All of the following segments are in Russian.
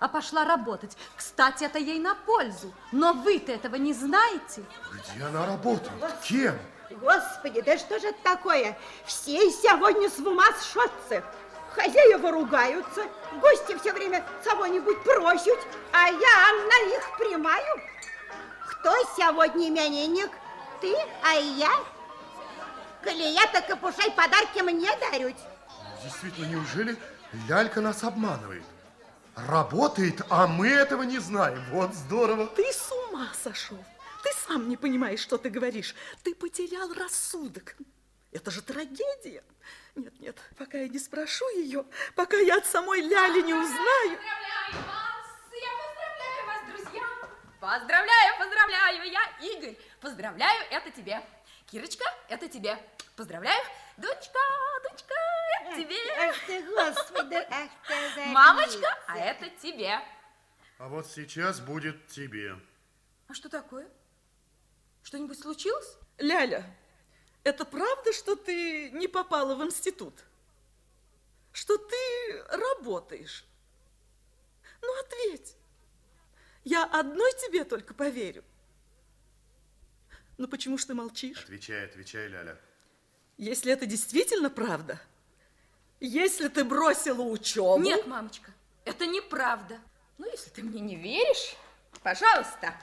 а пошла работать. Кстати, это ей на пользу. Но вы-то этого не знаете. Где она работает? Кем? Господи, да что же это такое? Все сегодня с ума сшотся. Хозяева ругаются, гости все время кого-нибудь просят, а я на их примаю. Кто сегодня именинник? Ты, а я? Коли я, так и пушай подарки мне дарють. Действительно, неужели лялька нас обманывает? Работает, а мы этого не знаем. Вот здорово. Ты с ума сошел. Ты сам не понимаешь, что ты говоришь. Ты потерял рассудок. Это же трагедия. Нет, нет, пока я не спрошу ее, пока я от самой Ляли не узнаю. Поздравляю вас! Я поздравляю вас, друзья! Поздравляю, поздравляю! Я Игорь. Поздравляю, это тебе. Кирочка, это тебе. Поздравляю. Дочка, дочка, тебе. Ах ты, Господи, ах ты, Мамочка, а это тебе. А вот сейчас будет тебе. А что такое? Что-нибудь случилось? Ляля, это правда, что ты не попала в институт? Что ты работаешь? Ну, ответь. Я одной тебе только поверю. Ну, почему ж ты молчишь? Отвечай, отвечай, Ляля. Если это действительно правда, если ты бросила учебу... Нет, мамочка, это неправда. Ну, если ты мне не веришь, пожалуйста.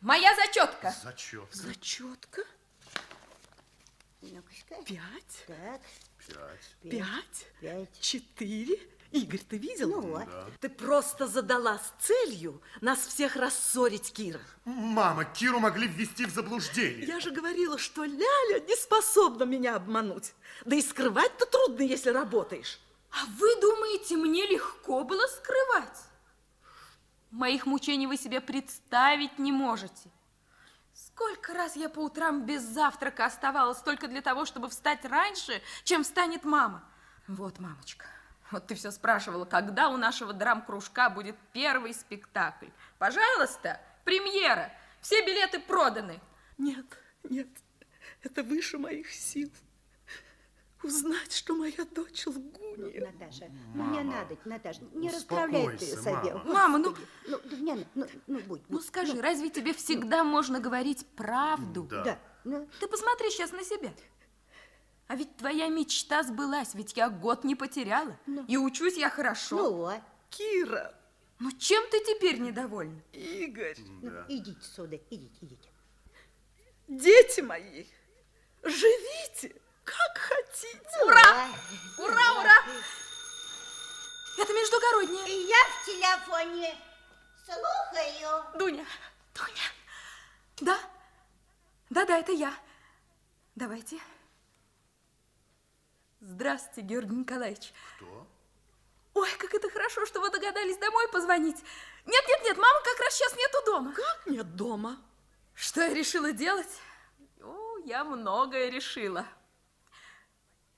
Моя зачетка. Зачетка. Зачетка? Пять, Так, Пять. пять, пять. четыре. Игорь, ты видел? Ну вот. Ты просто задалась целью нас всех рассорить, Кира. Мама, Киру могли ввести в заблуждение. Я же говорила, что Ляля не способна меня обмануть. Да и скрывать-то трудно, если работаешь. А вы думаете, мне легко было скрывать? Моих мучений вы себе представить не можете. Сколько раз я по утрам без завтрака оставалась только для того, чтобы встать раньше, чем встанет мама. Вот, мамочка, вот ты все спрашивала, когда у нашего драм-кружка будет первый спектакль. Пожалуйста, премьера. Все билеты проданы. Нет, нет, это выше моих сил. Узнать, что моя дочь лгунья. Наташа, ну не надо, Наташа, не расправляй ты себе. мама. Мама, ну-. Ну, ну, не надо, ну, ну, будь. Ну скажи, разве тебе всегда можно говорить правду? Да. Да, ну, Ты посмотри сейчас на себя. А ведь твоя мечта сбылась, ведь я год не потеряла. И учусь я хорошо. ну вот. Кира, Ну чем ты теперь недовольна? Игорь, Ну, идите сюда, идите, идите. дети мои, живите, как хотите. Ура! Ой. Ура, ура! Это междугороднее. Я в телефоне слухаю. Дуня, Дуня. Да? Да-да, это я. Давайте. Здравствуйте, Георгий Николаевич. Кто? Ой, как это хорошо, что вы догадались домой позвонить. Нет, нет, нет, мама как раз сейчас нету дома. Как нет дома? Что я решила делать? О, я многое решила.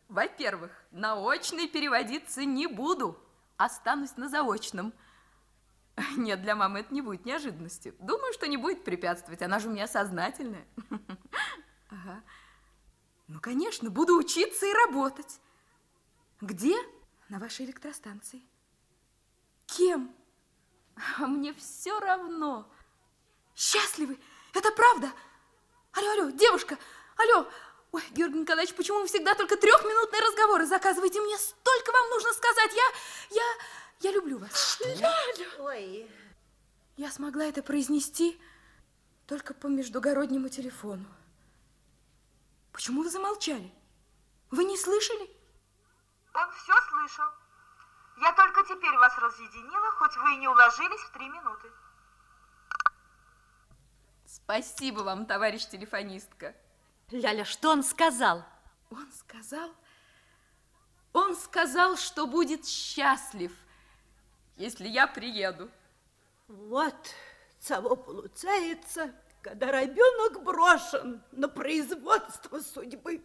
Во-первых, на очный переводиться не буду. Останусь на заочном. Нет, для мамы это не будет неожиданностью. Думаю, что не будет препятствовать. Она же у меня сознательная. Ну, конечно, буду учиться и работать. Где? На вашей электростанции. Кем? А мне все равно. Счастливы? Это правда? Алло, алло, девушка, алло. Ой, Георгий Николаевич, почему вы всегда только трехминутные разговоры заказываете? Мне столько вам нужно сказать. Я, я, я люблю вас. Ой, Я смогла это произнести только по междугороднему телефону. Почему вы замолчали? Вы не слышали? Он все слышал. Я только теперь вас разъединила, хоть вы и не уложились в три минуты. Спасибо вам, товарищ телефонистка. Ляля, что он сказал? Он сказал, он сказал, что будет счастлив, если я приеду. вот цего получается, когда ребенок брошен на производство судьбы.